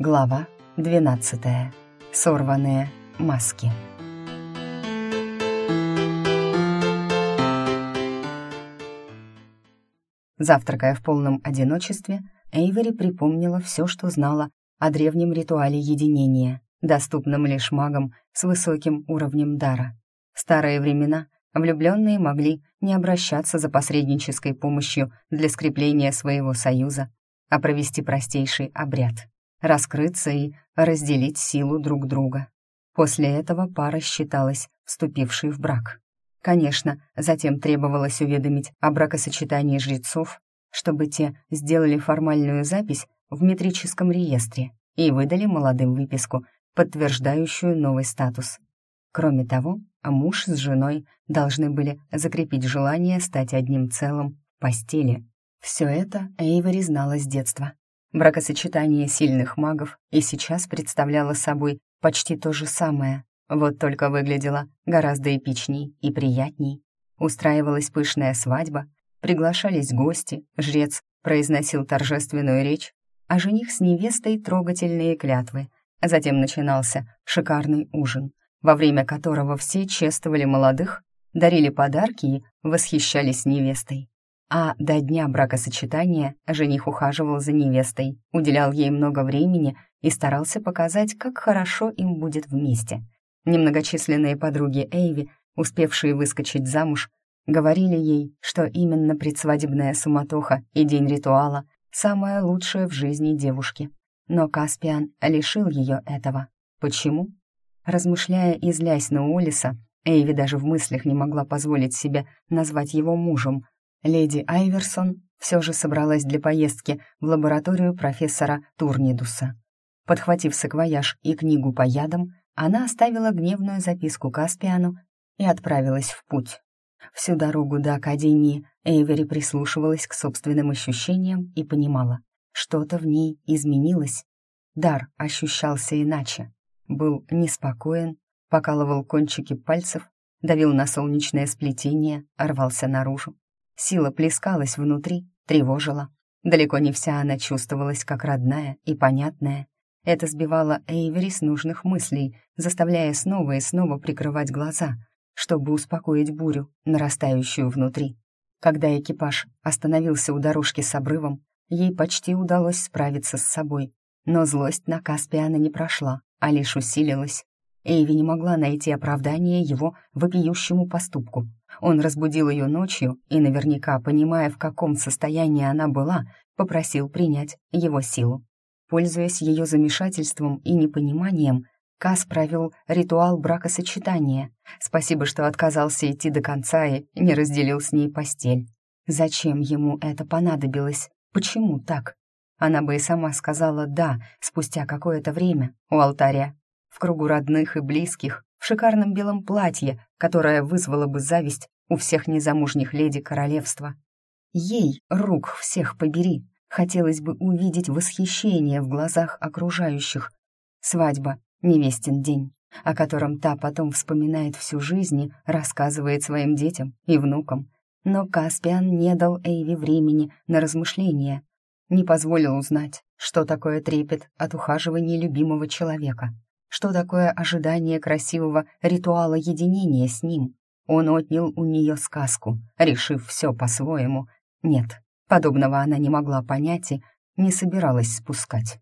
Глава 12. Сорванные маски. Завтракая в полном одиночестве, Эйвери припомнила все, что знала о древнем ритуале единения, доступном лишь магам с высоким уровнем дара. В старые времена влюбленные могли не обращаться за посреднической помощью для скрепления своего союза, а провести простейший обряд — раскрыться и разделить силу друг друга. После этого пара считалась вступившей в брак. Конечно, затем требовалось уведомить о бракосочетании жрецов, чтобы те сделали формальную запись в метрическом реестре и выдали молодым выписку, подтверждающую новый статус. Кроме того, муж с женой должны были закрепить желание стать одним целым в постели. Все это Эйвори знала с детства. Бракосочетание сильных магов и сейчас представляло собой почти то же самое, вот только выглядело гораздо эпичней и приятней. Устраивалась пышная свадьба, приглашались гости, жрец произносил торжественную речь, а жених с невестой трогательные клятвы. Затем начинался шикарный ужин, во время которого все чествовали молодых, дарили подарки и восхищались невестой. А до дня бракосочетания жених ухаживал за невестой, уделял ей много времени и старался показать, как хорошо им будет вместе. Немногочисленные подруги Эйви, успевшие выскочить замуж, говорили ей, что именно предсвадебная суматоха и день ритуала — самое лучшее в жизни девушки. Но Каспиан лишил ее этого. Почему? Размышляя и злясь на Олиса, Эйви даже в мыслях не могла позволить себе назвать его мужем — Леди Айверсон все же собралась для поездки в лабораторию профессора Турнидуса. Подхватив саквояж и книгу по ядам, она оставила гневную записку Каспиану и отправилась в путь. Всю дорогу до Академии Эйвери прислушивалась к собственным ощущениям и понимала, что-то в ней изменилось. Дар ощущался иначе. Был неспокоен, покалывал кончики пальцев, давил на солнечное сплетение, рвался наружу. Сила плескалась внутри, тревожила. Далеко не вся она чувствовалась как родная и понятная. Это сбивало Эйвери с нужных мыслей, заставляя снова и снова прикрывать глаза, чтобы успокоить бурю, нарастающую внутри. Когда экипаж остановился у дорожки с обрывом, ей почти удалось справиться с собой. Но злость на Каспиана не прошла, а лишь усилилась. Эйви не могла найти оправдание его вопиющему поступку. Он разбудил ее ночью и, наверняка понимая, в каком состоянии она была, попросил принять его силу. Пользуясь ее замешательством и непониманием, Кас провел ритуал бракосочетания. Спасибо, что отказался идти до конца и не разделил с ней постель. Зачем ему это понадобилось? Почему так? Она бы и сама сказала «да» спустя какое-то время у алтаря, в кругу родных и близких, в шикарном белом платье, которое вызвало бы зависть у всех незамужних леди королевства. Ей, рук всех побери, хотелось бы увидеть восхищение в глазах окружающих. Свадьба, невестин день, о котором та потом вспоминает всю жизнь и рассказывает своим детям и внукам. Но Каспиан не дал Эйви времени на размышления, не позволил узнать, что такое трепет от ухаживания любимого человека — что такое ожидание красивого ритуала единения с ним? Он отнял у нее сказку, решив все по-своему. Нет, подобного она не могла понять и не собиралась спускать.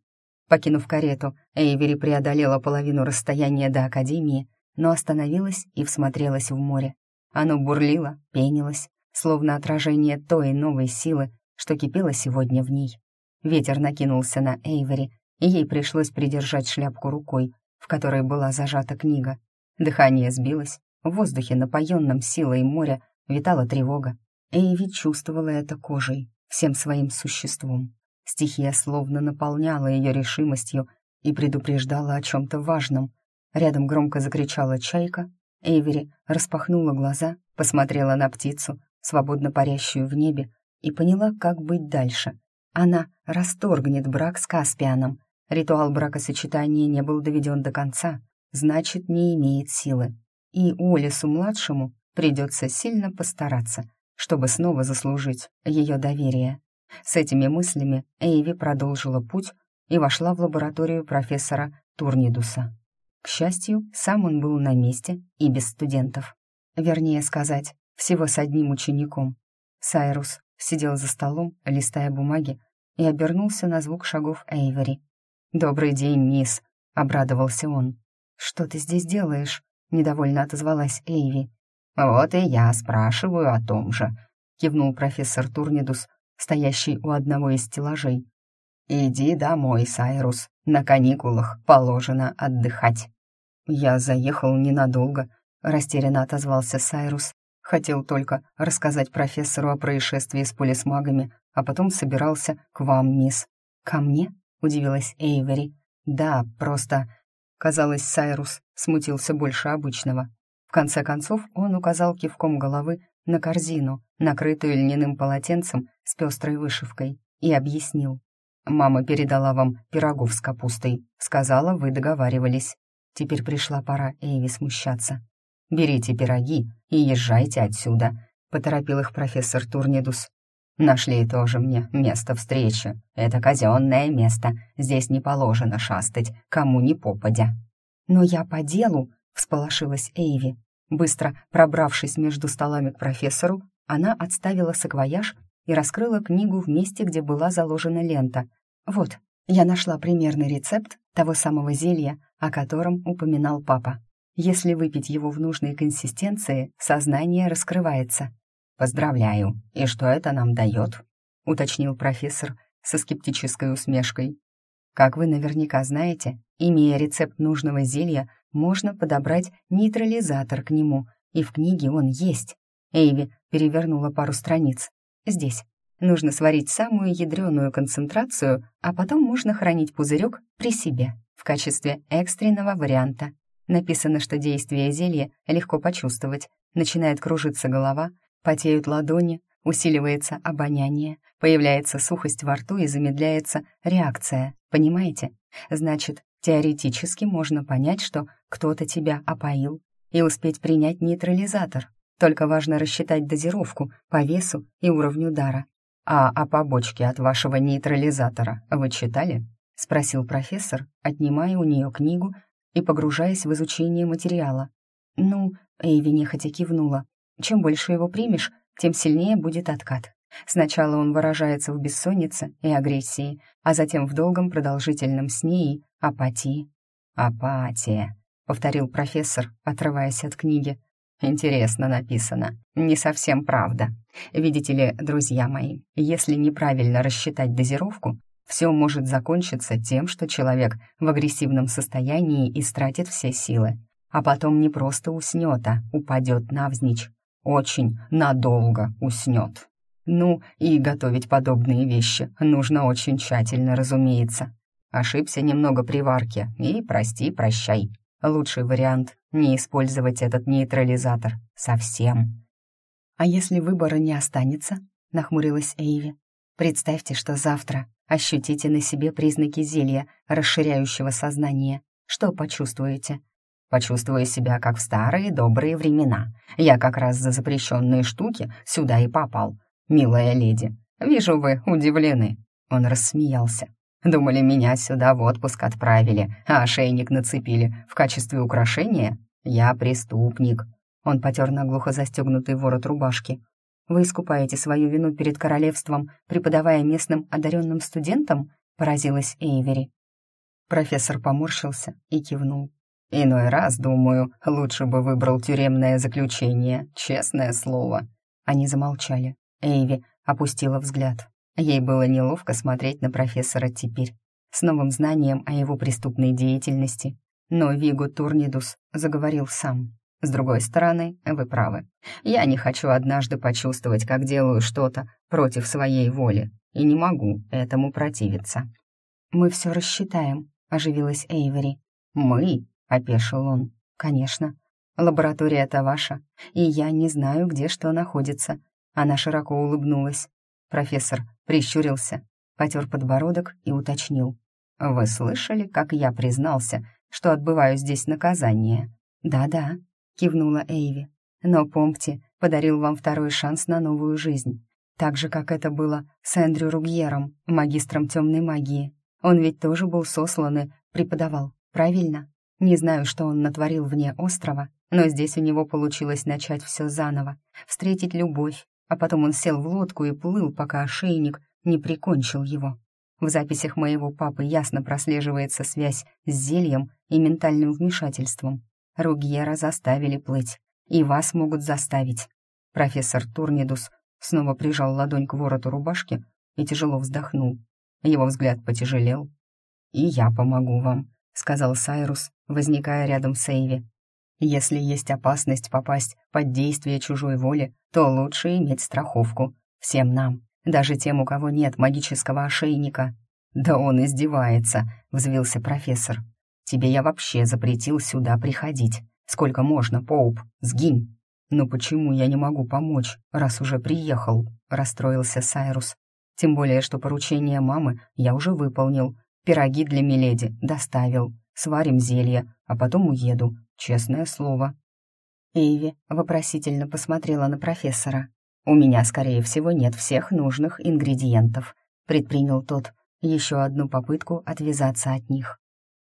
Покинув карету, Эйвери преодолела половину расстояния до Академии, но остановилась и всмотрелась в море. Оно бурлило, пенилось, словно отражение той новой силы, что кипело сегодня в ней. Ветер накинулся на Эйвери, и ей пришлось придержать шляпку рукой, в которой была зажата книга. Дыхание сбилось, в воздухе, напоенном силой моря, витала тревога. Эйви чувствовала это кожей, всем своим существом. Стихия словно наполняла ее решимостью и предупреждала о чем-то важном. Рядом громко закричала чайка. Эйвери распахнула глаза, посмотрела на птицу, свободно парящую в небе, и поняла, как быть дальше. Она расторгнет брак с Каспианом, Ритуал бракосочетания не был доведен до конца, значит, не имеет силы. И Олесу-младшему придется сильно постараться, чтобы снова заслужить ее доверие. С этими мыслями Эйви продолжила путь, и вошла в лабораторию профессора Турнидуса. К счастью, сам он был на месте и без студентов. Вернее сказать, всего с одним учеником. Сайрус сидел за столом, листая бумаги, и обернулся на звук шагов Эйвери. «Добрый день, мисс», — обрадовался он. «Что ты здесь делаешь?» — недовольно отозвалась Эйви. «Вот и я спрашиваю о том же», — кивнул профессор Турнидус, стоящий у одного из стеллажей. «Иди домой, Сайрус, на каникулах положено отдыхать». «Я заехал ненадолго», — растерянно отозвался Сайрус. «Хотел только рассказать профессору о происшествии с полисмагами, а потом собирался к вам, мисс». «Ко мне?» — удивилась Эйвери. «Да, просто...» Казалось, Сайрус смутился больше обычного. В конце концов он указал кивком головы на корзину, накрытую льняным полотенцем с пестрой вышивкой, и объяснил. «Мама передала вам пирогов с капустой. Сказала, вы договаривались. Теперь пришла пора Эйви смущаться. «Берите пироги и езжайте отсюда», — поторопил их профессор Турнидус. «Нашли тоже мне место встречи. Это казенное место. Здесь не положено шастать, кому ни попадя». «Но я по делу», — всполошилась Эйви. Быстро пробравшись между столами к профессору, она отставила саквояж и раскрыла книгу в месте, где была заложена лента. «Вот, я нашла примерный рецепт того самого зелья, о котором упоминал папа. Если выпить его в нужной консистенции, сознание раскрывается. «Поздравляю. И что это нам дает?» — уточнил профессор со скептической усмешкой. «Как вы наверняка знаете, имея рецепт нужного зелья, можно подобрать нейтрализатор к нему, и в книге он есть». Эйви перевернула пару страниц. «Здесь. Нужно сварить самую ядреную концентрацию, а потом можно хранить пузырек при себе в качестве экстренного варианта. Написано, что действие зелья легко почувствовать. Начинает кружиться голова, потеют ладони, усиливается обоняние, появляется сухость во рту и замедляется реакция. Понимаете? Значит, теоретически можно понять, что кто-то тебя опоил и успеть принять нейтрализатор. Только важно рассчитать дозировку по весу и уровню дара. «А о побочке от вашего нейтрализатора вы читали?» — спросил профессор, отнимая у нее книгу и погружаясь в изучение материала. «Ну», — Эйви нехотя кивнула, «чем больше его примешь, тем сильнее будет откат. Сначала он выражается в бессоннице и агрессии, а затем в долгом продолжительном сне и апатии». «Апатия», — повторил профессор, отрываясь от книги. Интересно написано. Не совсем правда. Видите ли, друзья мои, если неправильно рассчитать дозировку, все может закончиться тем, что человек в агрессивном состоянии истратит все силы, а потом не просто уснет, а упадет навзничь. Очень надолго уснет. Ну, и готовить подобные вещи нужно очень тщательно, разумеется. Ошибся немного при варке, и прости-прощай. Лучший вариант — не использовать этот нейтрализатор совсем. «А если выбора не останется?» — нахмурилась Эйви. «Представьте, что завтра ощутите на себе признаки зелья, расширяющего сознание. Что почувствуете?» «Почувствую себя, как в старые добрые времена. Я как раз за запрещенные штуки сюда и попал. Милая леди, вижу, вы удивлены». Он рассмеялся. Думали, меня сюда в отпуск отправили, а ошейник нацепили в качестве украшения? Я преступник». Он потер наглухо застегнутый ворот рубашки. «Вы искупаете свою вину перед королевством, преподавая местным одаренным студентам?» — поразилась Эйвери. Профессор поморщился и кивнул. «Иной раз, думаю, лучше бы выбрал тюремное заключение, честное слово». Они замолчали. Эйви опустила взгляд. Ей было неловко смотреть на профессора теперь, с новым знанием о его преступной деятельности. Но Вигу Турнидус заговорил сам. «С другой стороны, вы правы. Я не хочу однажды почувствовать, как делаю что-то против своей воли, и не могу этому противиться». «Мы все рассчитаем», — оживилась Эйвери. «Мы?» — опешил он. «Конечно. Лаборатория-то ваша, и я не знаю, где что находится». Она широко улыбнулась. Профессор прищурился, потер подбородок и уточнил. «Вы слышали, как я признался, что отбываю здесь наказание?» «Да-да», — кивнула Эйви. «Но помните, подарил вам второй шанс на новую жизнь, так же, как это было с Эндрю Ругьером, магистром темной магии. Он ведь тоже был сослан и преподавал, правильно? Не знаю, что он натворил вне острова, но здесь у него получилось начать все заново, встретить любовь, а потом он сел в лодку и плыл, пока ошейник не прикончил его. В записях моего папы ясно прослеживается связь с зельем и ментальным вмешательством. Ругьера заставили плыть, и вас могут заставить. Профессор Турнидус снова прижал ладонь к вороту рубашки и тяжело вздохнул. Его взгляд потяжелел. «И я помогу вам», — сказал Сайрус, возникая рядом с Эйви. «Если есть опасность попасть под действие чужой воли, то лучше иметь страховку. Всем нам, даже тем, у кого нет магического ошейника». «Да он издевается», — взвился профессор. «Тебе я вообще запретил сюда приходить. Сколько можно, Поуп? Сгинь!» «Но почему я не могу помочь, раз уже приехал?» — расстроился Сайрус. «Тем более, что поручение мамы я уже выполнил. Пироги для Миледи доставил. Сварим зелье, а потом уеду. Честное слово». Эйви вопросительно посмотрела на профессора. «У меня, скорее всего, нет всех нужных ингредиентов», — предпринял тот еще одну попытку отвязаться от них.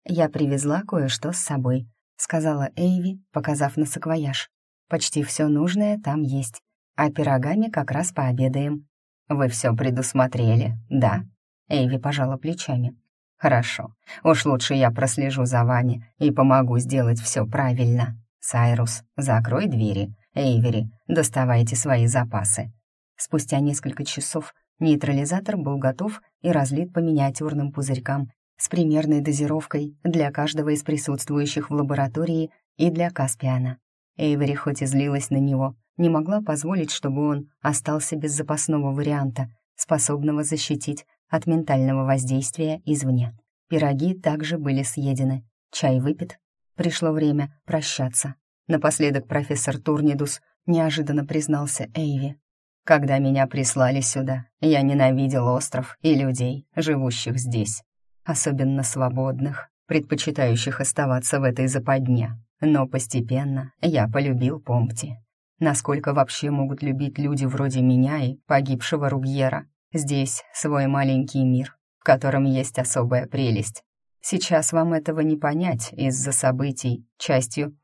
«Я привезла кое-что с собой», — сказала Эйви, показав на саквояж. «Почти все нужное там есть, а пирогами как раз пообедаем». «Вы все предусмотрели, да?» Эйви пожала плечами. «Хорошо, уж лучше я прослежу за вами и помогу сделать все правильно. Сайрус, закрой двери. Эйвери, доставайте свои запасы». Спустя несколько часов нейтрализатор был готов и разлит по миниатюрным пузырькам с примерной дозировкой для каждого из присутствующих в лаборатории и для Каспиана. Эйвери хоть и злилась на него, не могла позволить, чтобы он остался без запасного варианта, способного защитить от ментального воздействия извне. Пироги также были съедены, чай выпит. Пришло время прощаться. Напоследок профессор Турнидус неожиданно признался Эйви. «Когда меня прислали сюда, я ненавидел остров и людей, живущих здесь, особенно свободных, предпочитающих оставаться в этой западне. Но постепенно я полюбил Помпти. Насколько вообще могут любить люди вроде меня и погибшего Ругьера? Здесь свой маленький мир, в котором есть особая прелесть. Сейчас вам этого не понять из-за событий, частью...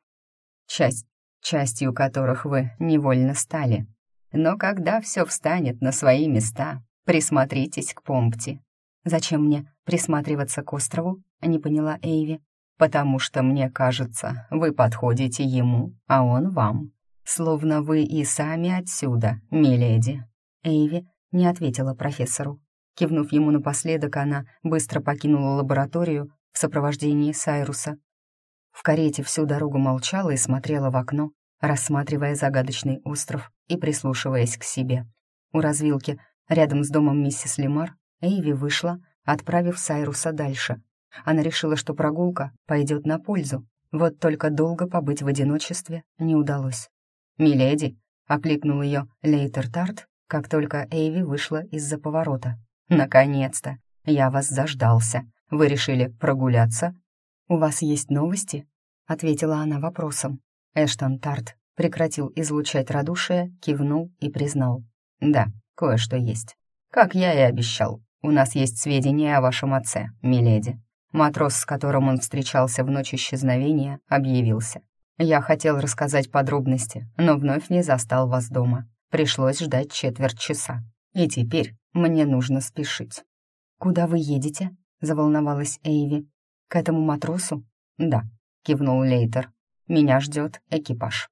Часть, частью которых вы невольно стали. Но когда все встанет на свои места, присмотритесь к Помпти. «Зачем мне присматриваться к острову?» — не поняла Эйви. «Потому что, мне кажется, вы подходите ему, а он вам. Словно вы и сами отсюда, миледи». Эйви не ответила профессору. Кивнув ему напоследок, она быстро покинула лабораторию в сопровождении Сайруса. В карете всю дорогу молчала и смотрела в окно, рассматривая загадочный остров и прислушиваясь к себе. У развилки, рядом с домом миссис Лемар, Эйви вышла, отправив Сайруса дальше. Она решила, что прогулка пойдет на пользу, вот только долго побыть в одиночестве не удалось. «Миледи!» — окликнул ее Лейтер Тарт, как только Эйви вышла из-за поворота. «Наконец-то! Я вас заждался. Вы решили прогуляться?» «У вас есть новости?» — ответила она вопросом. Эштон Тарт прекратил излучать радушие, кивнул и признал. «Да, кое-что есть. Как я и обещал, у нас есть сведения о вашем отце, миледи. Матрос, с которым он встречался в ночь исчезновения, объявился. Я хотел рассказать подробности, но вновь не застал вас дома. Пришлось ждать четверть часа. И теперь мне нужно спешить». «Куда вы едете?» — заволновалась Эйви. «К этому матросу?» «Да», — кивнул Лейтер. «Меня ждет экипаж».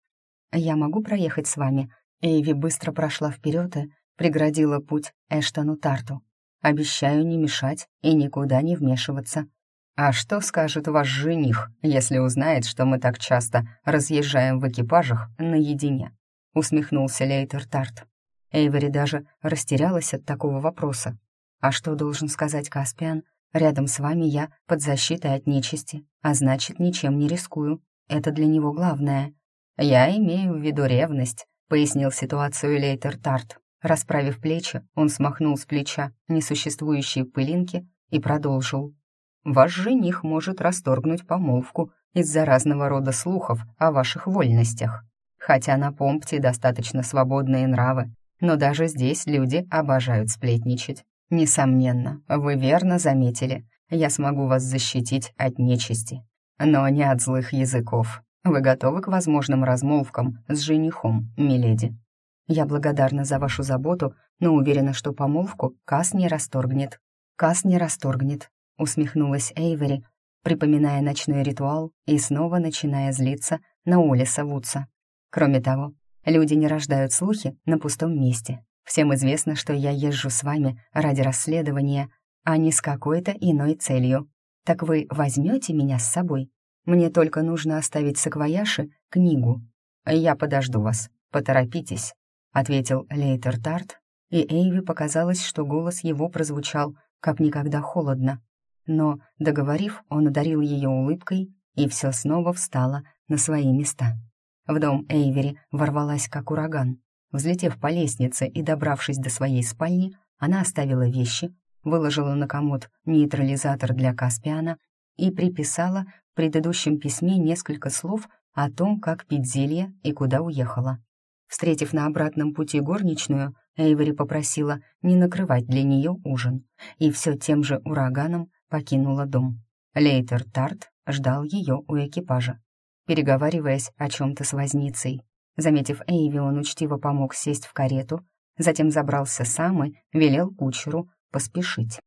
«Я могу проехать с вами?» Эйви быстро прошла вперед и преградила путь Эштону Тарту. «Обещаю не мешать и никуда не вмешиваться». «А что скажет ваш жених, если узнает, что мы так часто разъезжаем в экипажах наедине?» Усмехнулся Лейтер Тарт. Эйвери даже растерялась от такого вопроса. «А что должен сказать Каспиан? Рядом с вами я под защитой от нечисти, а значит, ничем не рискую. Это для него главное». «Я имею в виду ревность», — пояснил ситуацию Лейтер Тарт. Расправив плечи, он смахнул с плеча несуществующие пылинки и продолжил. «Ваш жених может расторгнуть помолвку из-за разного рода слухов о ваших вольностях. Хотя на Помпте достаточно свободные нравы, но даже здесь люди обожают сплетничать. Несомненно, вы верно заметили, я смогу вас защитить от нечисти, но не от злых языков. Вы готовы к возможным размолвкам с женихом, миледи? Я благодарна за вашу заботу, но уверена, что помолвку Кас не расторгнет. Кас не расторгнет, усмехнулась Эйвери, припоминая ночной ритуал и снова начиная злиться на Олиса Вудса. Кроме того, люди не рождают слухи на пустом месте. Всем известно, что я езжу с вами ради расследования, а не с какой-то иной целью. Так вы возьмете меня с собой? Мне только нужно оставить саквояж книгу. Я подожду вас. Поторопитесь ответил Лейтер Тарт, и Эйви показалось, что голос его прозвучал как никогда холодно. Но, договорив, он одарил ее улыбкой, и все снова встало на свои места. В дом Эйвери ворвалась как ураган. Взлетев по лестнице и добравшись до своей спальни, она оставила вещи, выложила на комод нейтрализатор для Каспиана и приписала в предыдущем письме несколько слов о том, как пить зелье и куда уехала. Встретив на обратном пути горничную, Эйвери попросила не накрывать для нее ужин, и все тем же ураганом покинула дом. Лейтер Тарт ждал ее у экипажа, переговариваясь о чем-то с возницей. Заметив Эйви, он учтиво помог сесть в карету, затем забрался сам и велел кучеру поспешить.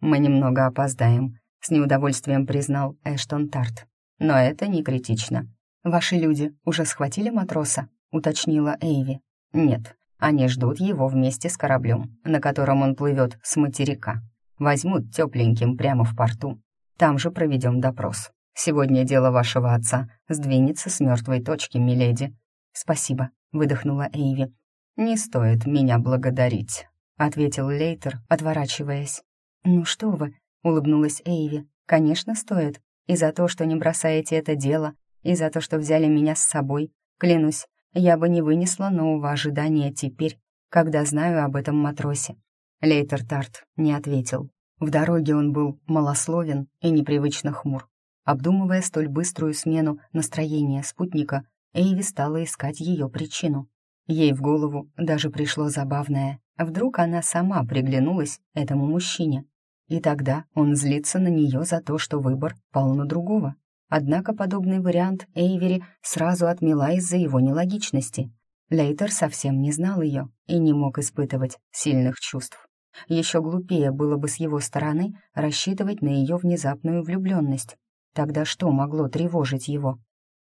«Мы немного опоздаем», — с неудовольствием признал Эштон Тарт. «Но это не критично. Ваши люди уже схватили матроса?» уточнила Эйви. «Нет, они ждут его вместе с кораблем, на котором он плывет с материка. Возьмут тепленьким прямо в порту. Там же проведем допрос. Сегодня дело вашего отца сдвинется с мертвой точки, миледи». «Спасибо», — выдохнула Эйви. «Не стоит меня благодарить», — ответил Лейтер, отворачиваясь. «Ну что вы», — улыбнулась Эйви. «Конечно, стоит. И за то, что не бросаете это дело, и за то, что взяли меня с собой. Клянусь, я бы не вынесла нового ожидания теперь, когда знаю об этом матросе. Лейтер Тарт не ответил. В дороге он был малословен и непривычно хмур. Обдумывая столь быструю смену настроения спутника, Эйви стала искать ее причину. Ей в голову даже пришло забавное. Вдруг она сама приглянулась этому мужчине. И тогда он злится на нее за то, что выбор пал на другого. Однако подобный вариант Эйвери сразу отмела из-за его нелогичности. Лейтер совсем не знал ее и не мог испытывать сильных чувств. Еще глупее было бы с его стороны рассчитывать на ее внезапную влюбленность. Тогда что могло тревожить его?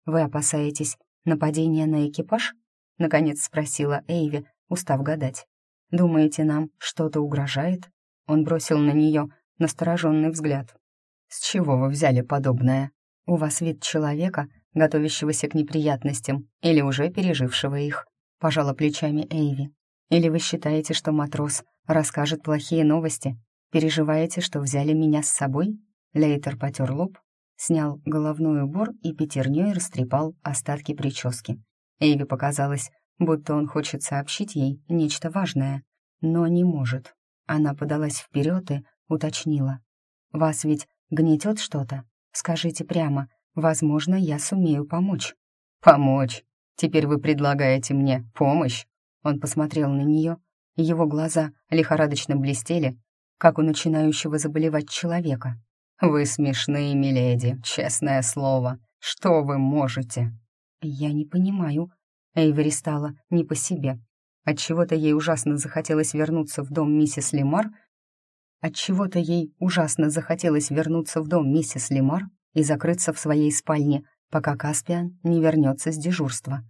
«Вы опасаетесь нападения на экипаж?» — наконец спросила Эйви, устав гадать. «Думаете, нам что-то угрожает?» Он бросил на нее настороженный взгляд. «С чего вы взяли подобное?» «У вас вид человека, готовящегося к неприятностям или уже пережившего их», — пожала плечами Эйви. «Или вы считаете, что матрос расскажет плохие новости? Переживаете, что взяли меня с собой?» Лейтер потер лоб, снял головной убор и пятерней растрепал остатки прически. Эйви показалось, будто он хочет сообщить ей нечто важное, но не может. Она подалась вперед и уточнила. «Вас ведь гнетет что-то?» Скажите прямо, возможно, я сумею помочь». «Помочь? Теперь вы предлагаете мне помощь?» Он посмотрел на нее, его глаза лихорадочно блестели, как у начинающего заболевать человека. «Вы смешные, миледи, честное слово. Что вы можете?» «Я не понимаю». Эйвери стала не по себе. Отчего-то ей ужасно захотелось вернуться в дом миссис Лемар Отчего-то ей ужасно захотелось вернуться в дом миссис Лемар и закрыться в своей спальне, пока Каспиан не вернется с дежурства.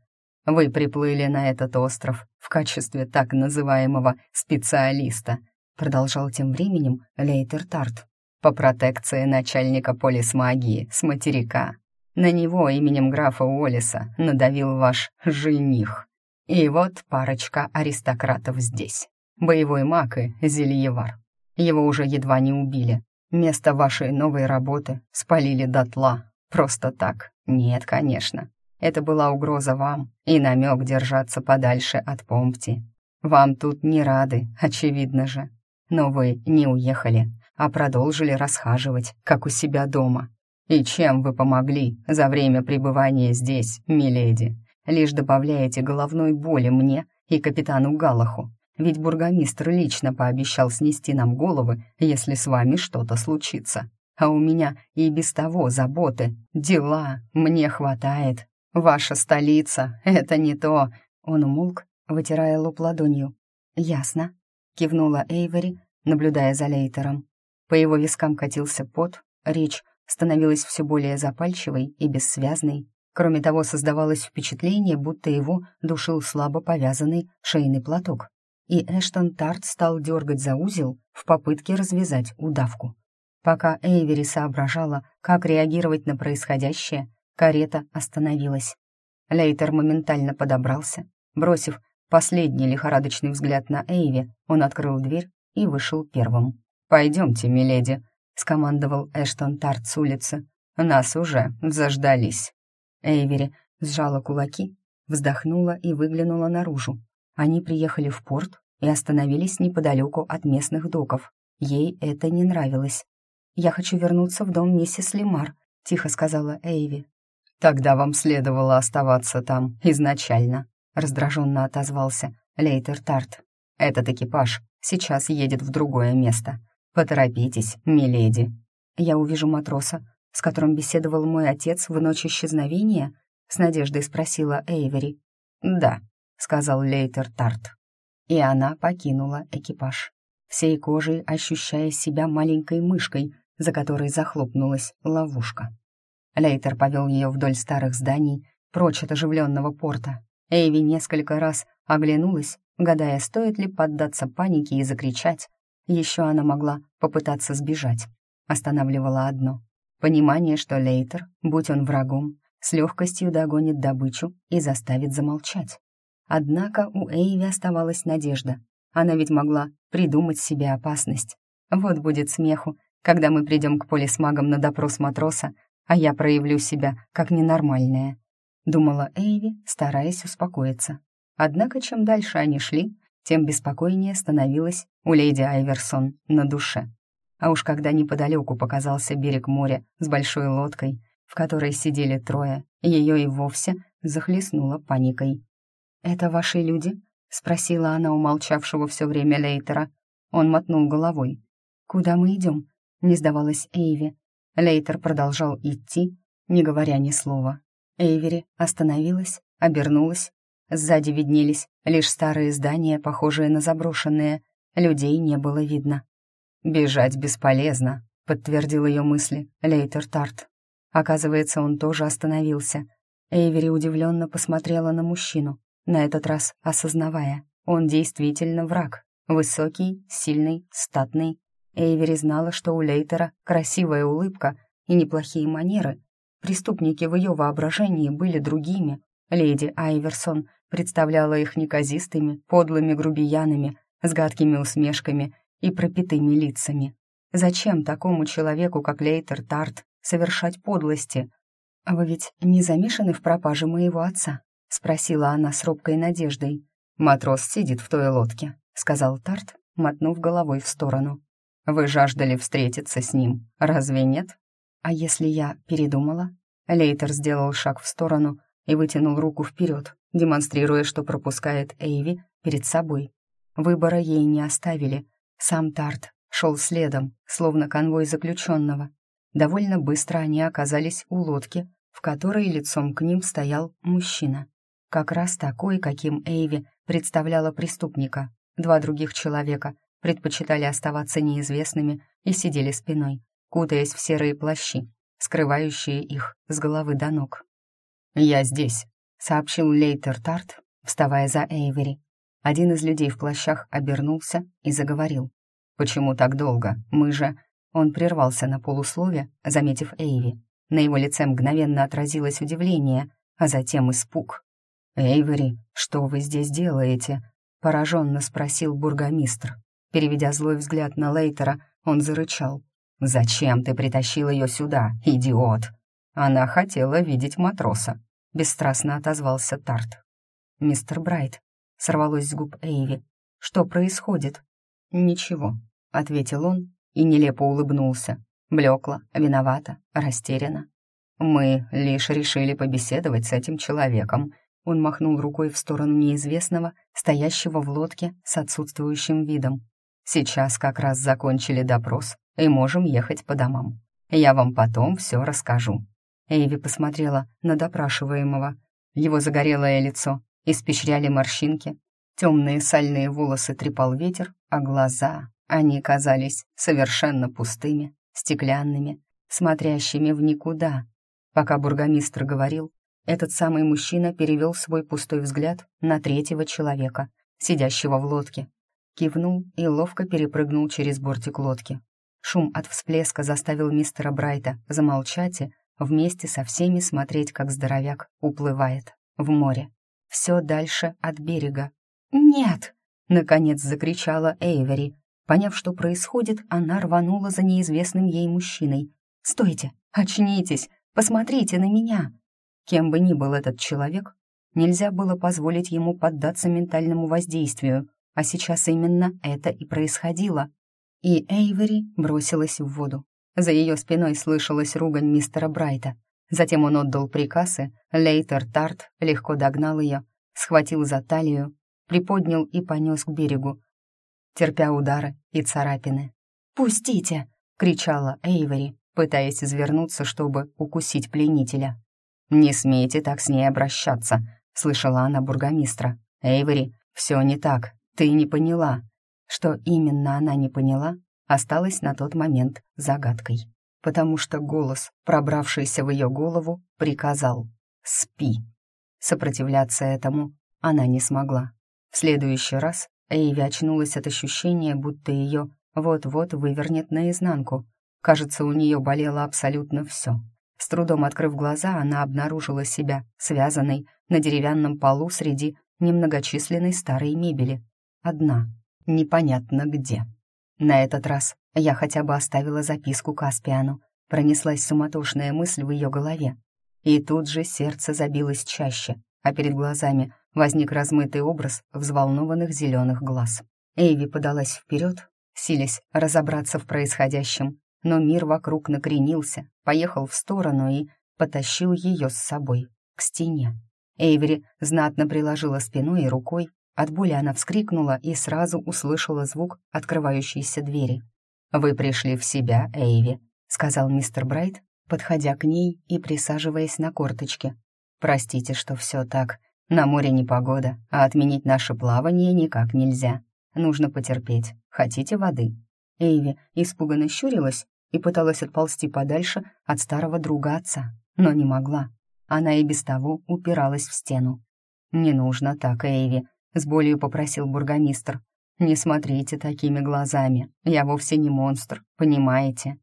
«Вы приплыли на этот остров в качестве так называемого специалиста», продолжал тем временем Лейтер Тарт, по протекции начальника полисмагии с материка. На него именем графа Уоллеса надавил ваш жених. И вот парочка аристократов здесь. Боевой маг и зельевар. Его уже едва не убили. Место вашей новой работы спалили дотла. Просто так? Нет, конечно. Это была угроза вам и намек держаться подальше от Помпти. Вам тут не рады, очевидно же. Но вы не уехали, а продолжили расхаживать, как у себя дома. И чем вы помогли за время пребывания здесь, миледи? Лишь добавляете головной боли мне и капитану Галаху, ведь бургомистр лично пообещал снести нам головы, если с вами что-то случится. А у меня и без того заботы, дела, мне хватает. Ваша столица — это не то». Он умолк, вытирая лоб ладонью. «Ясно», — кивнула Эйвери, наблюдая за Лейтером. По его вискам катился пот, речь становилась все более запальчивой и бессвязной. Кроме того, создавалось впечатление, будто его душил слабо повязанный шейный платок. И Эштон Тарт стал дергать за узел в попытке развязать удавку. Пока Эйвери соображала, как реагировать на происходящее, карета остановилась. Лейтер моментально подобрался. Бросив последний лихорадочный взгляд на Эйви, он открыл дверь и вышел первым. «Пойдемте, миледи», — скомандовал Эштон Тарт с улицы. «Нас уже заждались». Эйвери сжала кулаки, вздохнула и выглянула наружу. Они приехали в порт и остановились неподалеку от местных доков. Ей это не нравилось. «Я хочу вернуться в дом миссис Лемар», — тихо сказала Эйви. «Тогда вам следовало оставаться там изначально», — раздраженно отозвался Лейтер Тарт. «Этот экипаж сейчас едет в другое место. «Поторопитесь, миледи». «Я увижу матроса, с которым беседовал мой отец в ночь исчезновения?» — с надеждой спросила Эйвери. «Да», — сказал Лейтер Тарт. И она покинула экипаж, всей кожей ощущая себя маленькой мышкой, за которой захлопнулась ловушка. Лейтер повел ее вдоль старых зданий, прочь от оживленного порта. Эйви несколько раз оглянулась, гадая, стоит ли поддаться панике и закричать, еще она могла попытаться сбежать. Останавливало одно — понимание, что Лейтер, будь он врагом, с легкостью догонит добычу и заставит замолчать. Однако у Эйви оставалась надежда. Она ведь могла придумать себе опасность. Вот будет смеху, когда мы придем к полисмагам на допрос матроса, а я проявлю себя как ненормальная. Думала Эйви, стараясь успокоиться. Однако чем дальше они шли, тем беспокойнее становилось у леди Айверсон на душе. А уж когда неподалеку показался берег моря с большой лодкой, в которой сидели трое, ее и вовсе захлестнула паникой. «Это ваши люди?» — спросила она у молчавшего все время Лейтера. Он мотнул головой. «Куда мы идем?» — не сдавалась Эйви. Лейтер продолжал идти, не говоря ни слова. Эйвери остановилась, обернулась Сзади виднелись лишь старые здания, похожие на заброшенные. Людей не было видно. «Бежать бесполезно», — подтвердил ее мысли Лейтер Тарт. Оказывается, он тоже остановился. Эйвери удивленно посмотрела на мужчину, на этот раз осознавая, он действительно враг. Высокий, сильный, статный. Эйвери знала, что у Лейтера красивая улыбка и неплохие манеры. Преступники в ее воображении были другими. Леди Айверсон представляла их неказистыми, подлыми грубиянами, с гадкими усмешками и пропитыми лицами. Зачем такому человеку, как Лейтер Тарт, совершать подлости? «А вы ведь не замешаны в пропаже моего отца?» — спросила она с робкой надеждой. «Матрос сидит в той лодке», — сказал Тарт, мотнув головой в сторону. «Вы жаждали встретиться с ним, разве нет?» «А если я передумала?» Лейтер сделал шаг в сторону и вытянул руку вперед, демонстрируя, что пропускает Эйви перед собой. Выбора ей не оставили. Сам Тарт шел следом, словно конвой заключенного. Довольно быстро они оказались у лодки, в которой лицом к ним стоял мужчина. Как раз такой, каким Эйви представляла преступника. Два других человека предпочитали оставаться неизвестными и сидели спиной, кутаясь в серые плащи, скрывающие их с головы до ног. «Я здесь», сообщил Лейтер Тарт, вставая за Эйвери. Один из людей в плащах обернулся и заговорил. «Почему так долго? Мы же...» Он прервался на полуслове, заметив Эйви. На его лице мгновенно отразилось удивление, а затем испуг. «Эйвери, что вы здесь делаете?» — пораженно спросил бургомистр. Переведя злой взгляд на Лейтера, он зарычал. «Зачем ты притащил ее сюда, идиот?» Она хотела видеть матроса, — бесстрастно отозвался Тарт. «Мистер Брайт», — сорвалось с губ Эйви, — «что происходит?» «Ничего», — ответил он и нелепо улыбнулся. Блекло, виновата, растеряна. «Мы лишь решили побеседовать с этим человеком. Он махнул рукой в сторону неизвестного, стоящего в лодке с отсутствующим видом. «Сейчас как раз закончили допрос и можем ехать по домам. Я вам потом все расскажу». Эйви посмотрела на допрашиваемого. Его загорелое лицо испещряли морщинки, темные сальные волосы трепал ветер, а глаза, они казались совершенно пустыми, стеклянными, смотрящими в никуда. Пока бургомистр говорил, этот самый мужчина перевел свой пустой взгляд на третьего человека, сидящего в лодке. Кивнул и ловко перепрыгнул через бортик лодки. Шум от всплеска заставил мистера Брайта замолчать и вместе со всеми смотреть, как здоровяк уплывает в море. Все дальше от берега. «Нет!» — наконец закричала Эйвери. Поняв, что происходит, она рванула за неизвестным ей мужчиной. «Стойте! Очнитесь! Посмотрите на меня!» Кем бы ни был этот человек, нельзя было позволить ему поддаться ментальному воздействию, а сейчас именно это и происходило. И Эйвери бросилась в воду. За ее спиной слышалась ругань мистера Брайта. Затем он отдал приказ, и Лейтер Тарт легко догнал ее, схватил за талию, приподнял и понес к берегу, терпя удары и царапины. «Пустите!» — кричала Эйвери, пытаясь извернуться, чтобы укусить пленителя. «Не смейте так с ней обращаться», — слышала она бургомистра. «Эйвери, все не так, ты не поняла». Что именно она не поняла, осталось на тот момент загадкой, потому что голос, пробравшийся в ее голову, приказал «Спи». Сопротивляться этому она не смогла. В следующий раз Эйви очнулась от ощущения, будто ее вот-вот вывернет наизнанку. Кажется, у нее болело абсолютно все. С трудом открыв глаза, она обнаружила себя связанной на деревянном полу среди немногочисленной старой мебели. Одна, непонятно где. На этот раз я хотя бы оставила записку Каспиану. Пронеслась суматошная мысль в ее голове. И тут же сердце забилось чаще, а перед глазами возник размытый образ взволнованных зеленых глаз. Эйви подалась вперед, силясь разобраться в происходящем, но мир вокруг накренился, поехал в сторону и потащил ее с собой, к стене. Эйвери знатно приложила спиной и рукой, от боли она вскрикнула и сразу услышала звук открывающейся двери. «Вы пришли в себя, Эйви», — сказал мистер Брайт, подходя к ней и присаживаясь на корточке. «Простите, что все так. На море непогода, а отменить наше плавание никак нельзя. Нужно потерпеть. Хотите воды?» Эйви испуганно щурилась и пыталась отползти подальше от старого друга отца, но не могла. Она и без того упиралась в стену. «Не нужно так, Эйви», — с болью попросил бургомистр. «Не смотрите такими глазами, я вовсе не монстр, понимаете?»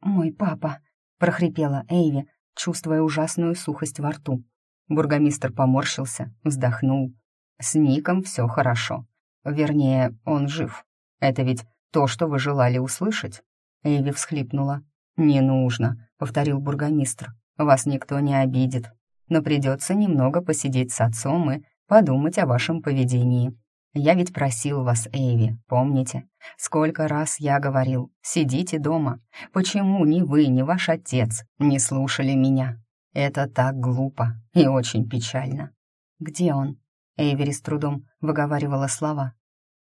«Мой папа», — прохрипела Эйви, чувствуя ужасную сухость во рту. Бургомистр поморщился, вздохнул. «С Ником все хорошо. Вернее, он жив. Это ведь то, что вы желали услышать?» Эйви всхлипнула. «Не нужно», — повторил бургомистр. «Вас никто не обидит, но придется немного посидеть с отцом и подумать о вашем поведении. Я ведь просил вас, Эйви, помните? Сколько раз я говорил, сидите дома. Почему ни вы, ни ваш отец не слушали меня? Это так глупо и очень печально. Где он? Эйвери с трудом выговаривала слова.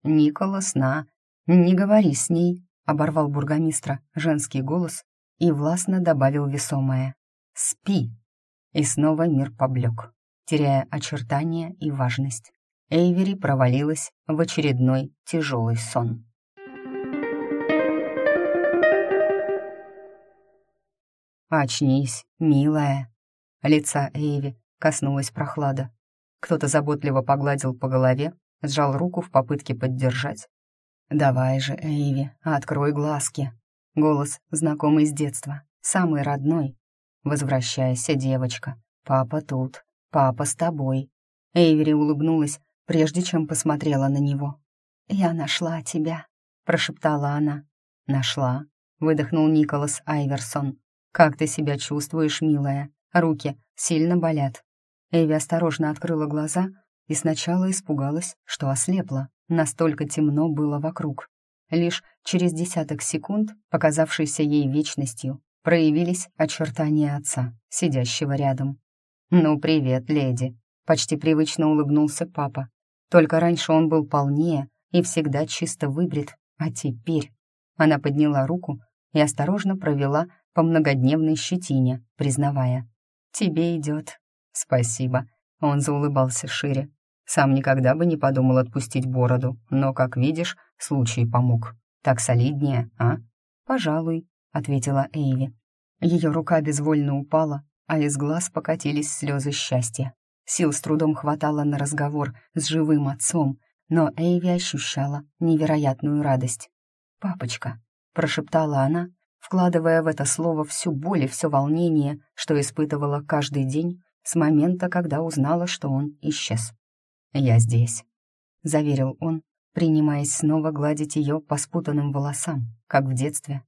Николас на... Не говори с ней, оборвал бургомистра женский голос и властно добавил весомое «Спи!» И снова мир поблек, теряя очертания и важность. Эйвери провалилась в очередной тяжелый сон. «Очнись, милая!» Лица Эйви коснулась прохлада. Кто-то заботливо погладил по голове, сжал руку в попытке поддержать. «Давай же, Эйви, открой глазки». Голос, знакомый с детства, самый родной. «Возвращайся, девочка. Папа тут. Папа с тобой». Эйвери улыбнулась, прежде чем посмотрела на него. «Я нашла тебя», — прошептала она. «Нашла», — выдохнул Николас Айверсон. «Как ты себя чувствуешь, милая? Руки сильно болят». Эйви осторожно открыла глаза и сначала испугалась, что ослепла. Настолько темно было вокруг. Лишь через десяток секунд, показавшейся ей вечностью, проявились очертания отца, сидящего рядом. «Ну, привет, леди!» Почти привычно улыбнулся папа. Только раньше он был полнее и всегда чисто выбрит, а теперь... Она подняла руку и осторожно провела по многодневной щетине, признавая. «Тебе идет». «Спасибо». Он заулыбался шире. Сам никогда бы не подумал отпустить бороду, но, как видишь, случай помог. Так солиднее, а? «Пожалуй», — ответила Эйви. Ее рука безвольно упала, а из глаз покатились слезы счастья. Сил с трудом хватало на разговор с живым отцом, но Эйви ощущала невероятную радость. «Папочка», — прошептала она, вкладывая в это слово всю боль и все волнение, что испытывала каждый день с момента, когда узнала, что он исчез. «Я здесь», — заверил он, принимаясь снова гладить ее по спутанным волосам, как в детстве.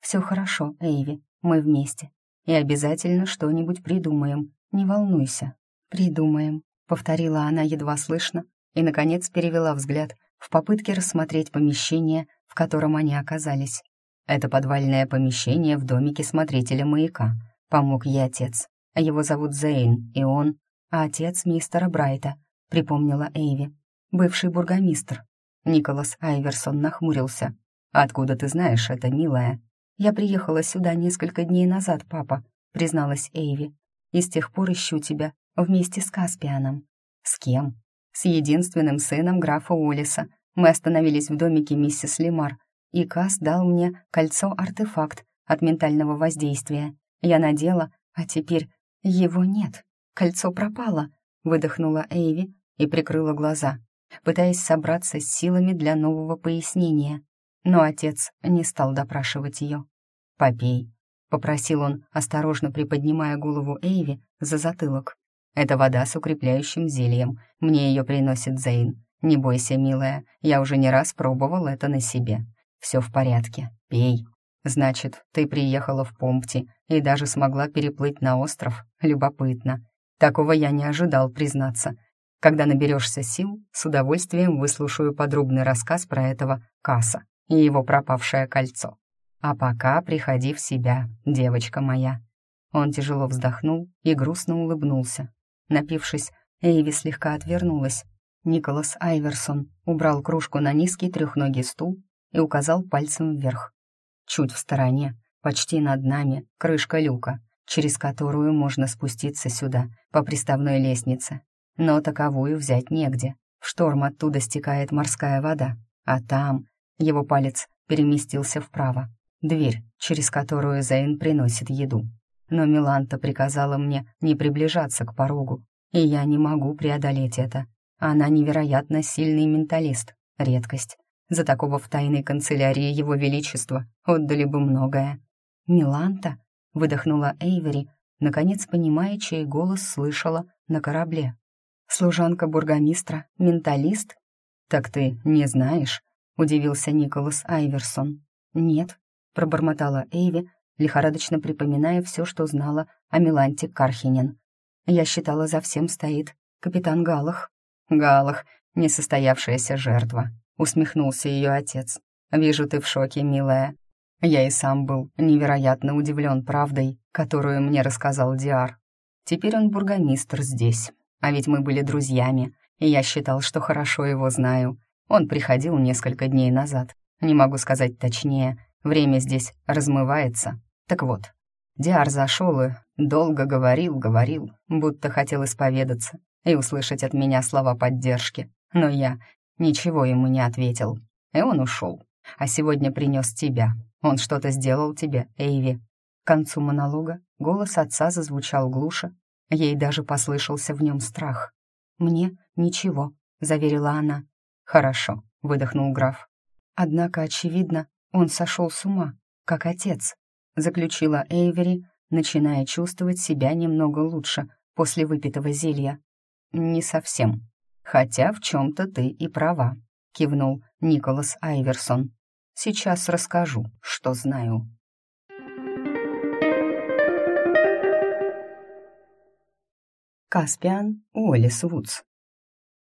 «Все хорошо, Эйви, мы вместе, и обязательно что-нибудь придумаем, не волнуйся». «Придумаем», — повторила она едва слышно и, наконец, перевела взгляд в попытке рассмотреть помещение, в котором они оказались. Это подвальное помещение в домике смотрителя маяка. Помог ей отец. Его зовут Зейн, и он... А отец мистера Брайта, припомнила Эйви. Бывший бургомистр. Николас Айверсон нахмурился. «Откуда ты знаешь это, милая?» «Я приехала сюда несколько дней назад, папа», — призналась Эйви. «И с тех пор ищу тебя, вместе с Каспианом». «С кем?» «С единственным сыном графа Уоллеса. Мы остановились в домике миссис Лемар, и Кас дал мне кольцо-артефакт от ментального воздействия. Я надела, а теперь его нет. Кольцо пропало, выдохнула Эйви и прикрыла глаза, пытаясь собраться с силами для нового пояснения. Но отец не стал допрашивать ее. «Попей», — попросил он, осторожно приподнимая голову Эйви за затылок. «Это вода с укрепляющим зельем. Мне ее приносит Зейн. Не бойся, милая, я уже не раз пробовал это на себе. Все в порядке, пей. Значит, ты приехала в Помпти и даже смогла переплыть на остров. Любопытно. Такого я не ожидал, признаться. Когда наберешься сил, с удовольствием выслушаю подробный рассказ про этого Касса и его пропавшее кольцо. А пока приходи в себя, девочка моя». Он тяжело вздохнул и грустно улыбнулся. Напившись, Эйви слегка отвернулась. Николас Айверсон убрал кружку на низкий трехногий стул и указал пальцем вверх. Чуть в стороне, почти над нами, крышка люка, через которую можно спуститься сюда по приставной лестнице. Но таковую взять негде. В шторм оттуда стекает морская вода, а там его палец переместился вправо. Дверь, через которую Зейн приносит еду. Но Миланта приказала мне не приближаться к порогу, и я не могу преодолеть это. Она невероятно сильный менталист, редкость. За такого в тайной канцелярии Его Величества отдали бы многое. «Миланта?» — выдохнула Эйвери, наконец понимая, чей голос слышала на корабле. «Служанка бургомистра, менталист?» «Так ты не знаешь?» — удивился Николас Айверсон. «Нет», — пробормотала Эйви, лихорадочно припоминая все, что знала о Миланте Кархинен. «Я считала, за всем стоит капитан Галах». «Галах — несостоявшаяся жертва», — усмехнулся ее отец. «Вижу, ты в шоке, милая. Я и сам был невероятно удивлен правдой, которую мне рассказал Диар. Теперь он бургомистр здесь, а ведь мы были друзьями, и я считал, что хорошо его знаю. Он приходил несколько дней назад. Не могу сказать точнее, время здесь размывается. Так вот, Диар зашел и долго говорил, говорил, будто хотел исповедаться и услышать от меня слова поддержки. Но я Ничего ему не ответил, и он ушел. А сегодня принес тебя. Он что-то сделал тебе, Эйви. К концу монолога голос отца зазвучал глуше, ей даже послышался в нем страх. «Мне ничего», — заверила она. «Хорошо», — выдохнул граф. «Однако, очевидно, он сошел с ума, как отец», — заключила Эйвери, начиная чувствовать себя немного лучше после выпитого зелья. «Не совсем», «Хотя в чем-то ты и права», — кивнул Николас Айверсон. «Сейчас расскажу, что знаю». Каспиан Уоллес Вудс.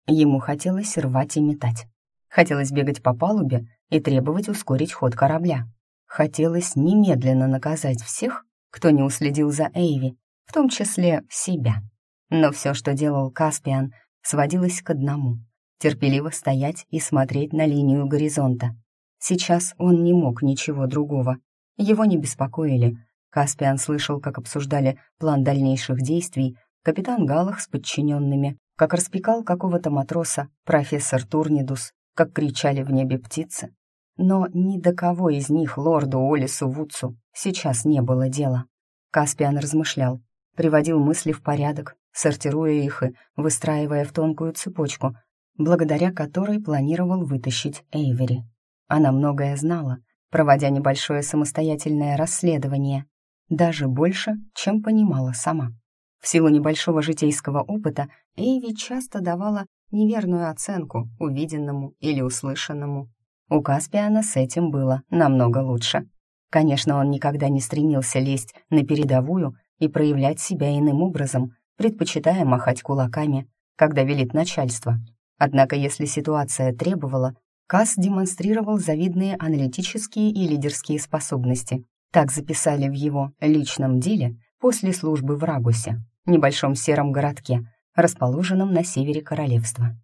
Ему хотелось рвать и метать. Хотелось бегать по палубе и требовать ускорить ход корабля. Хотелось немедленно наказать всех, кто не уследил за Эйви, в том числе себя. Но все, что делал Каспиан, сводилось к одному — терпеливо стоять и смотреть на линию горизонта. Сейчас он не мог ничего другого. Его не беспокоили. Каспиан слышал, как обсуждали план дальнейших действий капитан Галах с подчиненными, как распекал какого-то матроса профессор Турнидус, как кричали в небе птицы. Но ни до кого из них, лорду Олису Вудсу, сейчас не было дела. Каспиан размышлял, приводил мысли в порядок, сортируя их и выстраивая в тонкую цепочку, благодаря которой планировал вытащить Эйвери. Она многое знала, проводя небольшое самостоятельное расследование, даже больше, чем понимала сама. В силу небольшого житейского опыта Эйви часто давала неверную оценку увиденному или услышанному. У Каспиана с этим было намного лучше. Конечно, он никогда не стремился лезть на передовую и проявлять себя иным образом, предпочитая махать кулаками, когда велит начальство. Однако, если ситуация требовала, Кас демонстрировал завидные аналитические и лидерские способности. Так записали в его личном деле после службы в Рагусе небольшом сером городке, расположенном на севере королевства.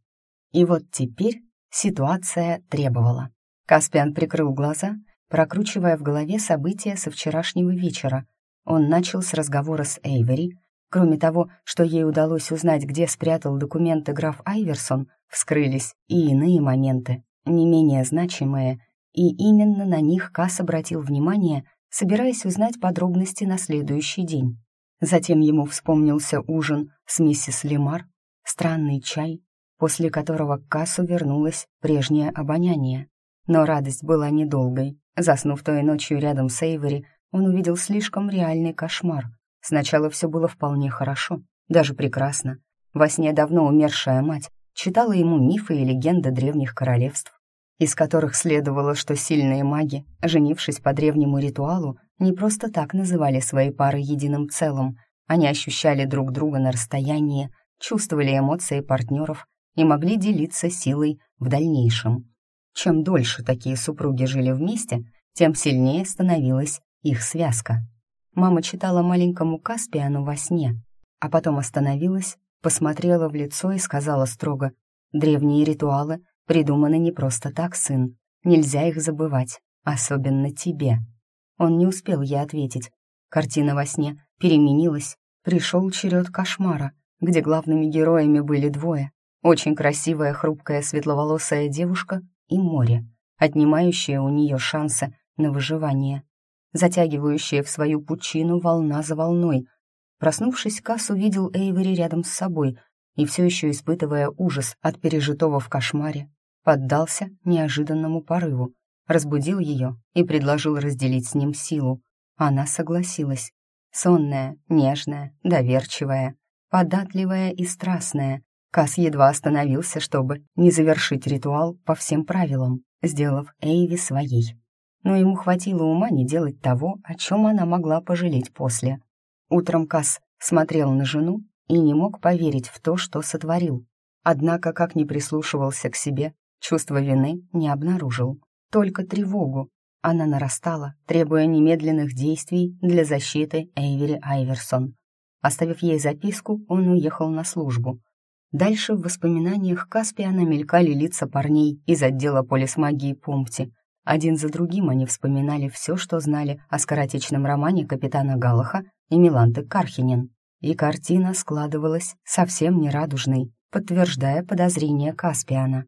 И вот теперь ситуация требовала. Каспиан прикрыл глаза, прокручивая в голове события со вчерашнего вечера. Он начал с разговора с Эйвери. Кроме того, что ей удалось узнать, где спрятал документы граф Айверсон, вскрылись и иные моменты, не менее значимые, и именно на них Кас обратил внимание, собираясь узнать подробности на следующий день. Затем ему вспомнился ужин с миссис Лемар, странный чай, после которого к кассу вернулось прежнее обоняние. Но радость была недолгой. Заснув той ночью рядом с Эйвери, он увидел слишком реальный кошмар. Сначала все было вполне хорошо, даже прекрасно. Во сне давно умершая мать читала ему мифы и легенды древних королевств, из которых следовало, что сильные маги, женившись по древнему ритуалу, не просто так называли свои пары единым целым. Они ощущали друг друга на расстоянии, чувствовали эмоции партнеров и могли делиться силой в дальнейшем. Чем дольше такие супруги жили вместе, тем сильнее становилась их связка. Мама читала маленькому Каспиану во сне, а потом остановилась, посмотрела в лицо и сказала строго, «Древние ритуалы придуманы не просто так, сын. Нельзя их забывать, особенно тебе». Он не успел ей ответить. Картина во сне переменилась. Пришел черед кошмара, где главными героями были двое. Очень красивая, хрупкая, светловолосая девушка и море, отнимающее у нее шансы на выживание. Затягивающая в свою пучину волна за волной. Проснувшись, Касс увидел Эйвери рядом с собой и все еще испытывая ужас от пережитого в кошмаре, поддался неожиданному порыву разбудил ее и предложил разделить с ним силу. Она согласилась. Сонная, нежная, доверчивая, податливая и страстная. Кас едва остановился, чтобы не завершить ритуал по всем правилам, сделав Эйви своей. Но ему хватило ума не делать того, о чем она могла пожалеть после. Утром Кас смотрел на жену и не мог поверить в то, что сотворил. Однако, как ни прислушивался к себе, чувство вины не обнаружил только тревогу. Она нарастала, требуя немедленных действий для защиты Эйвери Айверсон. Оставив ей записку, он уехал на службу. Дальше в воспоминаниях Каспиана мелькали лица парней из отдела полисмагии Помпти. Один за другим они вспоминали все, что знали о скоротечном романе капитана Галаха и Миланты Кархинен. И картина складывалась совсем нерадужной, подтверждая подозрения Каспиана.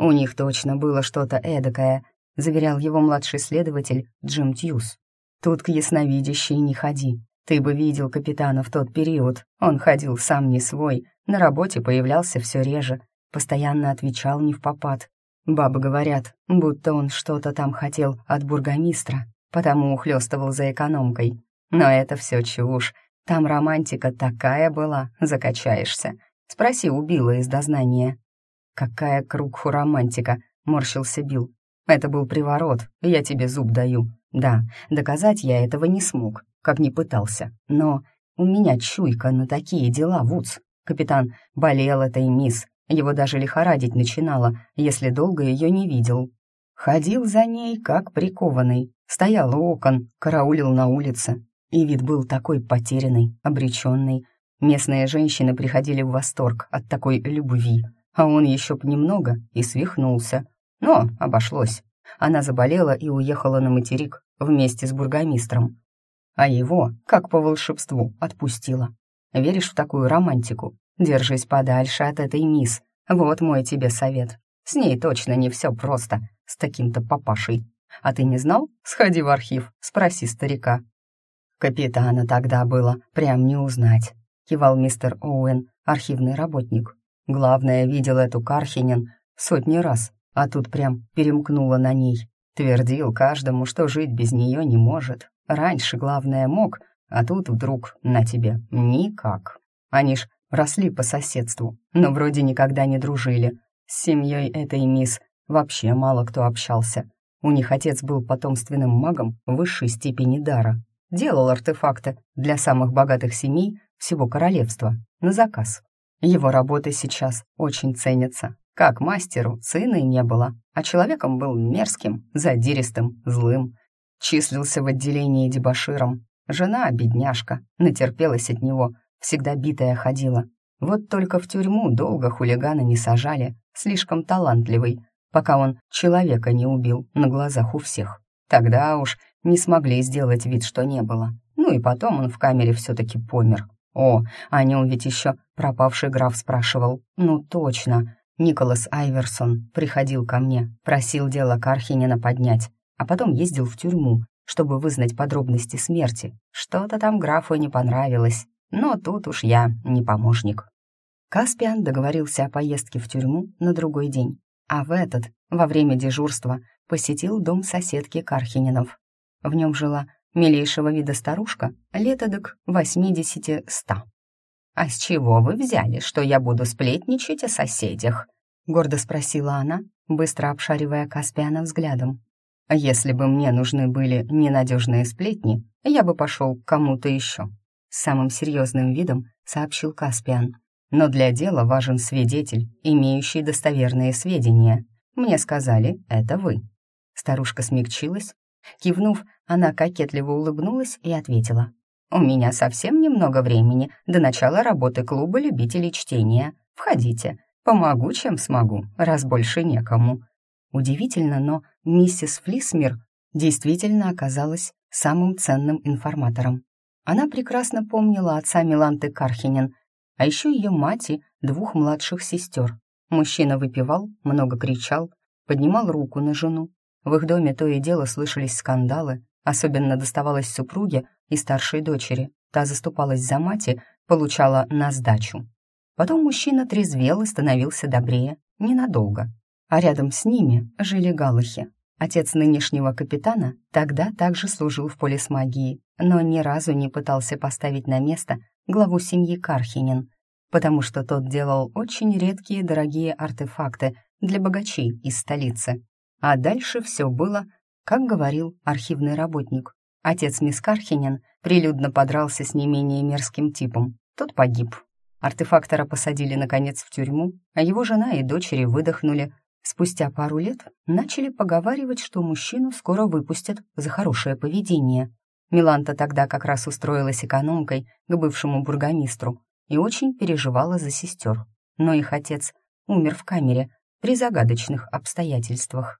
«У них точно было что-то эдакое», — заверял его младший следователь Джим Тьюз. «Тут к ясновидящей не ходи. Ты бы видел капитана в тот период. Он ходил сам не свой, на работе появлялся все реже, постоянно отвечал не в попад. Бабы говорят, будто он что-то там хотел от бургомистра, потому ухлёстывал за экономкой. Но это все чушь. Там романтика такая была, закачаешься. Спроси у Билла из дознания. «Какая кругху романтика!» — морщился Билл. «Это был приворот, я тебе зуб даю. Да, доказать я этого не смог, как не пытался. Но у меня чуйка на такие дела, Вудс. Капитан болел этой мисс, его даже лихорадить начинало, если долго ее не видел. Ходил за ней, как прикованный, стоял у окон, караулил на улице. И вид был такой потерянный, обреченный. Местные женщины приходили в восторг от такой любви, а он еще б немного и свихнулся. Но обошлось. Она заболела и уехала на материк вместе с бургомистром. А его, как по волшебству, отпустила. Веришь в такую романтику? Держись подальше от этой мисс. Вот мой тебе совет. С ней точно не все просто, с таким-то папашей. А ты не знал? Сходи в архив, спроси старика. Капитана тогда было прям не узнать кивал мистер Оуэн, архивный работник. Главное, видел эту Кархинин сотни раз, а тут прям перемкнуло на ней. Твердил каждому, что жить без нее не может. Раньше, главное, мог, а тут вдруг на тебе никак. Они ж росли по соседству, но вроде никогда не дружили. С семьей этой мисс вообще мало кто общался. У них отец был потомственным магом высшей степени дара. Делал артефакты для самых богатых семей всего королевства, на заказ. Его работы сейчас очень ценятся. Как мастеру сына и не было, а человеком был мерзким, задиристым, злым. Числился в отделении дебоширом. Жена, бедняжка, натерпелась от него, всегда битая ходила. Вот только в тюрьму долго хулигана не сажали, слишком талантливый, пока он человека не убил на глазах у всех. Тогда уж не смогли сделать вид, что не было. Ну и потом он в камере все-таки помер. О, о нем ведь еще пропавший граф спрашивал. Ну точно, Николас Айверсон приходил ко мне, просил дело Кархинина поднять, а потом ездил в тюрьму, чтобы вызнать подробности смерти. Что-то там графу не понравилось, но тут уж я не помощник. Каспиан договорился о поездке в тюрьму на другой день, а в этот, во время дежурства, посетил дом соседки Кархининов. В нем жила милейшего вида старушка, лет эдак восьмидесяти-ста. «А с чего вы взяли, что я буду сплетничать о соседях?» — гордо спросила она, быстро обшаривая Каспиана взглядом. «Если бы мне нужны были ненадежные сплетни, я бы пошел к кому-то еще», — самым серьезным видом сообщил Каспиан. «Но для дела важен свидетель, имеющий достоверные сведения. Мне сказали, это вы». Старушка смягчилась, Кивнув, она кокетливо улыбнулась и ответила. «У меня совсем немного времени до начала работы клуба любителей чтения. Входите. Помогу, чем смогу, раз больше некому». Удивительно, но миссис Флисмир действительно оказалась самым ценным информатором. Она прекрасно помнила отца Миланты Кархинин, а еще ее мать и двух младших сестер. Мужчина выпивал, много кричал, поднимал руку на жену, в их доме то и дело слышались скандалы, особенно доставалось супруге и старшей дочери. Та заступалась за мать и получала на сдачу. Потом мужчина трезвел и становился добрее, ненадолго. А рядом с ними жили галахи. Отец нынешнего капитана тогда также служил в полис магии, но ни разу не пытался поставить на место главу семьи Кархинин, потому что тот делал очень редкие дорогие артефакты для богачей из столицы. А дальше все было, как говорил архивный работник. Отец мисс Кархинен прилюдно подрался с не менее мерзким типом. Тот погиб. Артефактора посадили, наконец, в тюрьму, а его жена и дочери выдохнули. Спустя пару лет начали поговаривать, что мужчину скоро выпустят за хорошее поведение. Миланта тогда как раз устроилась экономкой к бывшему бургомистру и очень переживала за сестер. Но их отец умер в камере при загадочных обстоятельствах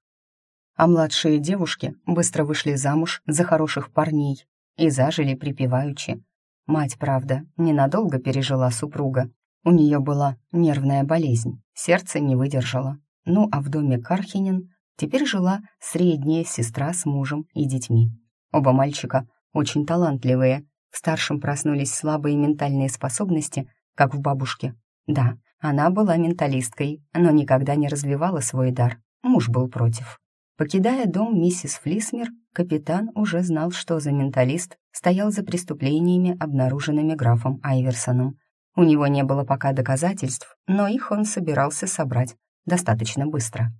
а младшие девушки быстро вышли замуж за хороших парней и зажили припеваючи. Мать, правда, ненадолго пережила супруга. У нее была нервная болезнь, сердце не выдержало. Ну а в доме Кархинин теперь жила средняя сестра с мужем и детьми. Оба мальчика очень талантливые, в старшем проснулись слабые ментальные способности, как в бабушке. Да, она была менталисткой, но никогда не развивала свой дар. Муж был против. Покидая дом миссис Флисмер, капитан уже знал, что за менталист стоял за преступлениями, обнаруженными графом Айверсоном. У него не было пока доказательств, но их он собирался собрать достаточно быстро.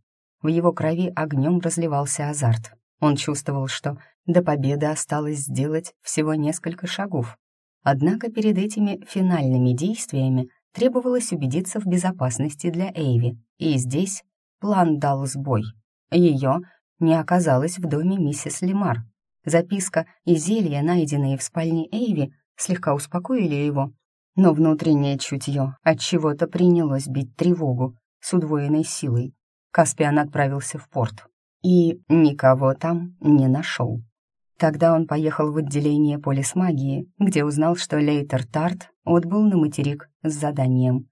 В его крови огнем разливался азарт. Он чувствовал, что до победы осталось сделать всего несколько шагов. Однако перед этими финальными действиями требовалось убедиться в безопасности для Эйви, и здесь план дал сбой — ее не оказалось в доме миссис Лемар. Записка и зелья, найденные в спальне Эйви, слегка успокоили его. но внутреннее чутье от чего-то принялось бить тревогу с удвоенной силой. Каспиан отправился в порт и никого там не нашел. Тогда он поехал в отделение полисмагии, где узнал, что Лейтер Тарт отбыл на материк с заданием.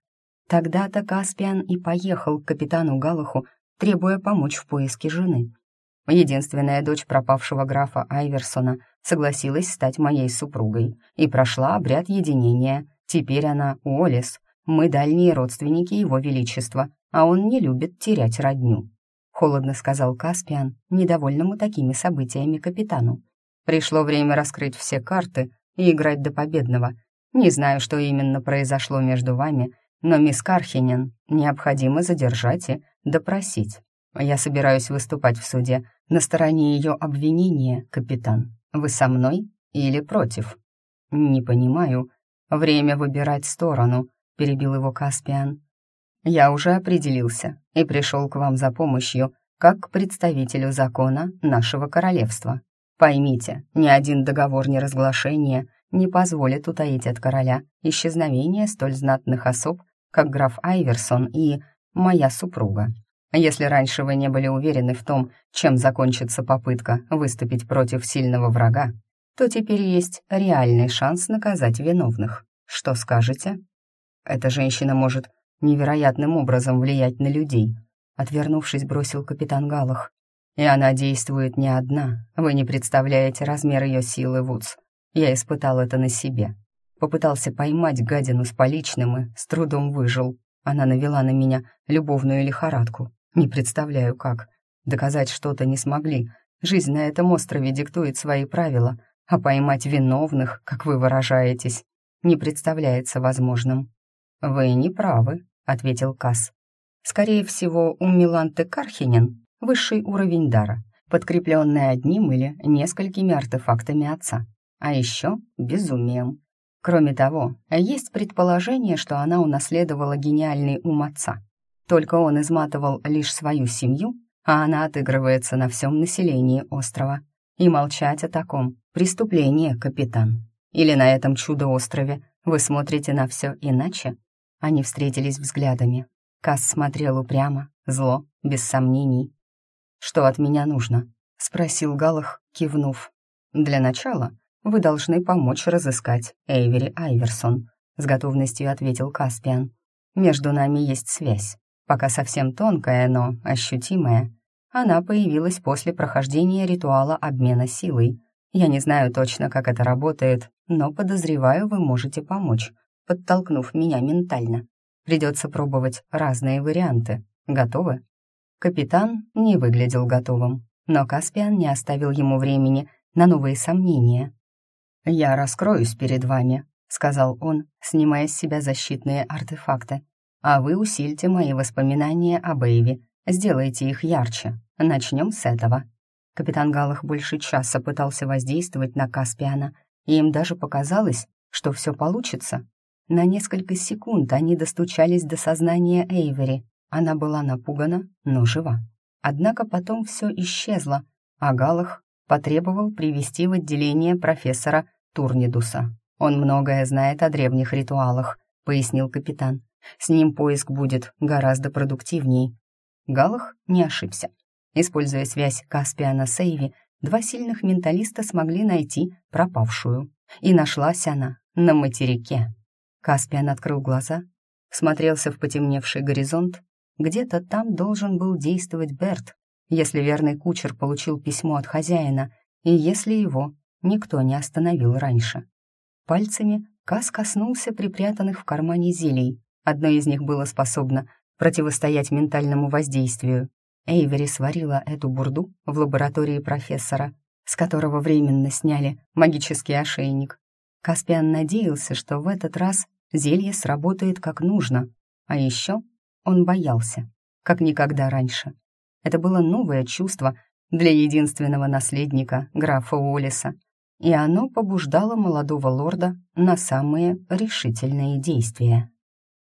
Тогда-то Каспиан и поехал к капитану Галаху, требуя помочь в поиске жены. Единственная дочь пропавшего графа Айверсона согласилась стать моей супругой и прошла обряд единения. Теперь она Уоллес, мы дальние родственники его величества, а он не любит терять родню. Холодно сказал Каспиан, недовольному такими событиями капитану. Пришло время раскрыть все карты и играть до победного. Не знаю, что именно произошло между вами, но мисс Кархинен необходимо задержать и допросить. Я собираюсь выступать в суде на стороне ее обвинения, капитан. Вы со мной или против? Не понимаю. Время выбирать сторону, перебил его Каспиан. Я уже определился и пришел к вам за помощью, как к представителю закона нашего королевства. Поймите, ни один договор неразглашения не позволит утаить от короля исчезновение столь знатных особ, как граф Айверсон и моя супруга. Если раньше вы не были уверены в том, чем закончится попытка выступить против сильного врага, то теперь есть реальный шанс наказать виновных. Что скажете? Эта женщина может невероятным образом влиять на людей, отвернувшись, бросил капитан Галах. И она действует не одна. Вы не представляете размер ее силы, Вудс. Я испытал это на себе. Попытался поймать гадину с поличным и с трудом выжил. Она навела на меня любовную лихорадку. Не представляю, как. Доказать что-то не смогли. Жизнь на этом острове диктует свои правила, а поймать виновных, как вы выражаетесь, не представляется возможным. «Вы не правы», — ответил Касс. «Скорее всего, у Миланты Кархинен высший уровень дара, подкрепленный одним или несколькими артефактами отца, а еще безумием. Кроме того, есть предположение, что она унаследовала гениальный ум отца, только он изматывал лишь свою семью, а она отыгрывается на всем населении острова. И молчать о таком — преступление, капитан. Или на этом чудо-острове вы смотрите на все иначе? Они встретились взглядами. Касс смотрел упрямо, зло, без сомнений. «Что от меня нужно?» — спросил Галах, кивнув. «Для начала вы должны помочь разыскать Эйвери Айверсон», — с готовностью ответил Каспиан. «Между нами есть связь пока совсем тонкая, но ощутимая. Она появилась после прохождения ритуала обмена силой. Я не знаю точно, как это работает, но подозреваю, вы можете помочь, подтолкнув меня ментально. Придется пробовать разные варианты. Готовы? Капитан не выглядел готовым, но Каспиан не оставил ему времени на новые сомнения. «Я раскроюсь перед вами», — сказал он, снимая с себя защитные артефакты. А вы усильте мои воспоминания об Эйве, сделайте их ярче. Начнем с этого». Капитан Галах больше часа пытался воздействовать на Каспиана, и им даже показалось, что все получится. На несколько секунд они достучались до сознания Эйвери. Она была напугана, но жива. Однако потом все исчезло, а Галах потребовал привести в отделение профессора Турнидуса. «Он многое знает о древних ритуалах», — пояснил капитан. С ним поиск будет гораздо продуктивней. Галах не ошибся. Используя связь Каспиана с Эйви, два сильных менталиста смогли найти пропавшую. И нашлась она на материке. Каспиан открыл глаза, смотрелся в потемневший горизонт. Где-то там должен был действовать Берт, если верный кучер получил письмо от хозяина, и если его никто не остановил раньше. Пальцами Кас коснулся припрятанных в кармане зелий, Одно из них было способно противостоять ментальному воздействию. Эйвери сварила эту бурду в лаборатории профессора, с которого временно сняли магический ошейник. Каспиан надеялся, что в этот раз зелье сработает как нужно, а еще он боялся, как никогда раньше. Это было новое чувство для единственного наследника, графа Уоллеса, и оно побуждало молодого лорда на самые решительные действия.